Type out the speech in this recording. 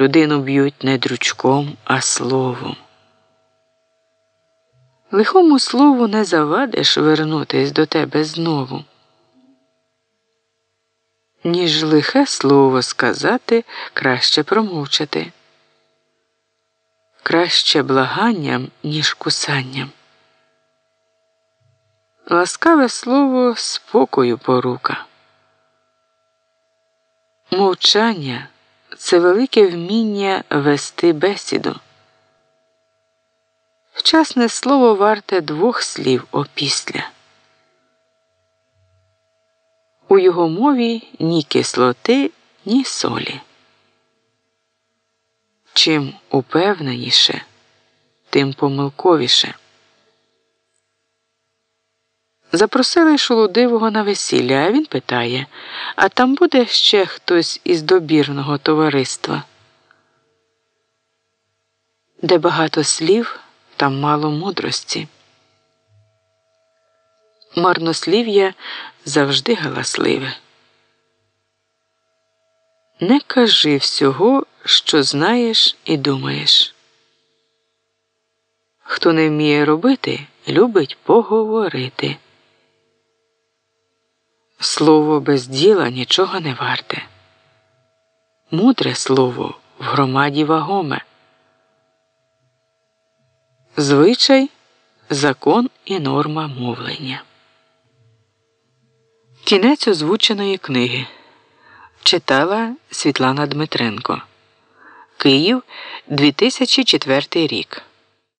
людину б'ють не дручком, а словом. Лихому слову не завадиш вернутись до тебе знову. Ніж лихе слово сказати, краще промовчати. Краще благанням, ніж кусанням. Ласкаве слово спокою порука. Мовчання це велике вміння вести бесіду. Вчасне слово варте двох слів опісля. У його мові ні кислоти, ні солі. Чим упевненіше, тим помилковіше. Запросили шолудивого на весілля, а він питає а там буде ще хтось із добірного товариства? Де багато слів, там мало мудрості. Марнослів'я завжди галасливе. Не кажи всього, що знаєш і думаєш. Хто не вміє робити, любить поговорити. Слово без діла нічого не варте. Мудре слово в громаді вагоме. Звичай, закон і норма мовлення. Кінець озвученої книги читала Світлана Дмитренко. Київ 2004 рік.